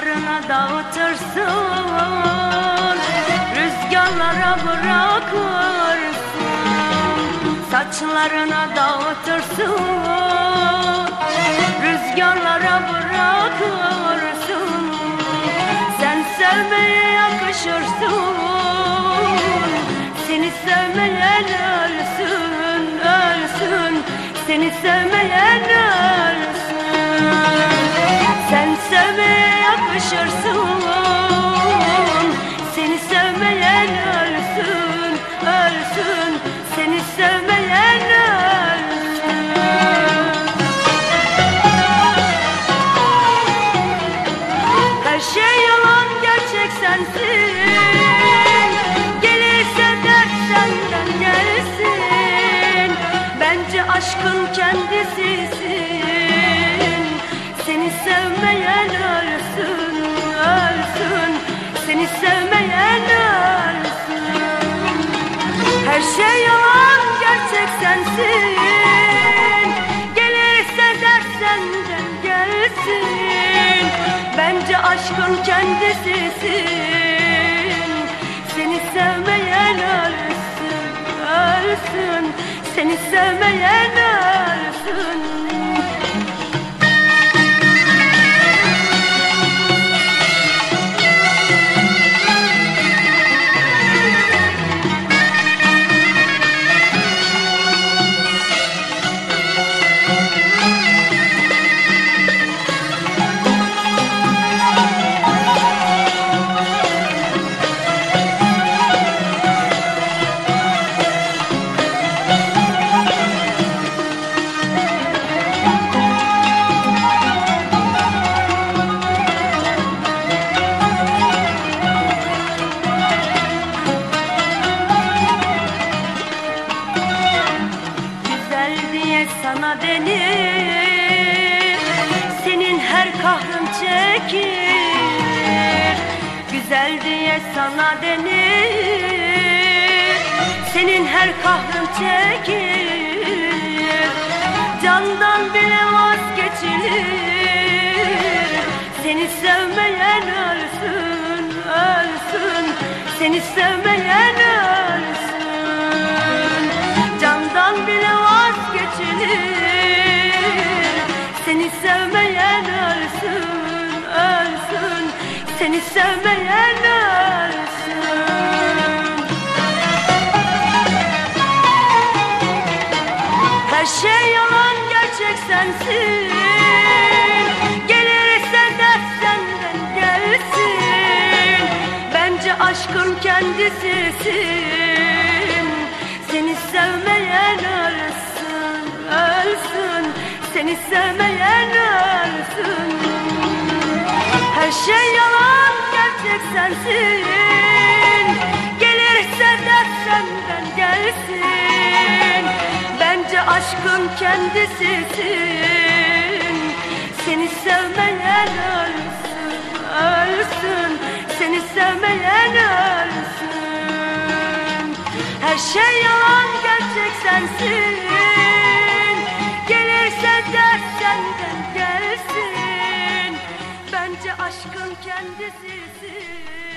Dağlarına dağıtırsın Rüzgarlara bırakırsın. Saçlarına dağıtırsın Rüzgarlara bırakırsın. Sensin Gelirse dert senden gelsin. Bence aşkın kendisisin. Seni sevmeyen ölsün, ölsün. Seni sevmeyen ölsün. Her şey yalan gerçek sensin. Gelirse dert senden gelsin aşkın kendisisin. Seni sevmeyen ölsün, ölsün. Seni sevmeyen ölsün Güzel diye sana denir Senin her kahrın çekir. Güzel diye sana denir. Senin her kahrın çekir. Candan bile vazgeçilir. Seni sevmeyen ölsün, ölsün. Seni sevmeyen ölsün Seni sevmeyen ölsün. Her şey yalan gerçek sensin. Gelirse dert senden gelsin. Bence aşkın kendisisin Seni sevmeyen ölsün, ölsün. Seni sevmeyen sensin Gelirse dert senden gelsin. Bence aşkın kendisisin. Seni sevmeyen ölsün, ölsün. Seni sevmeyen ölsün. Her şey yalan gerçek sensin Bence aşkın kendisisin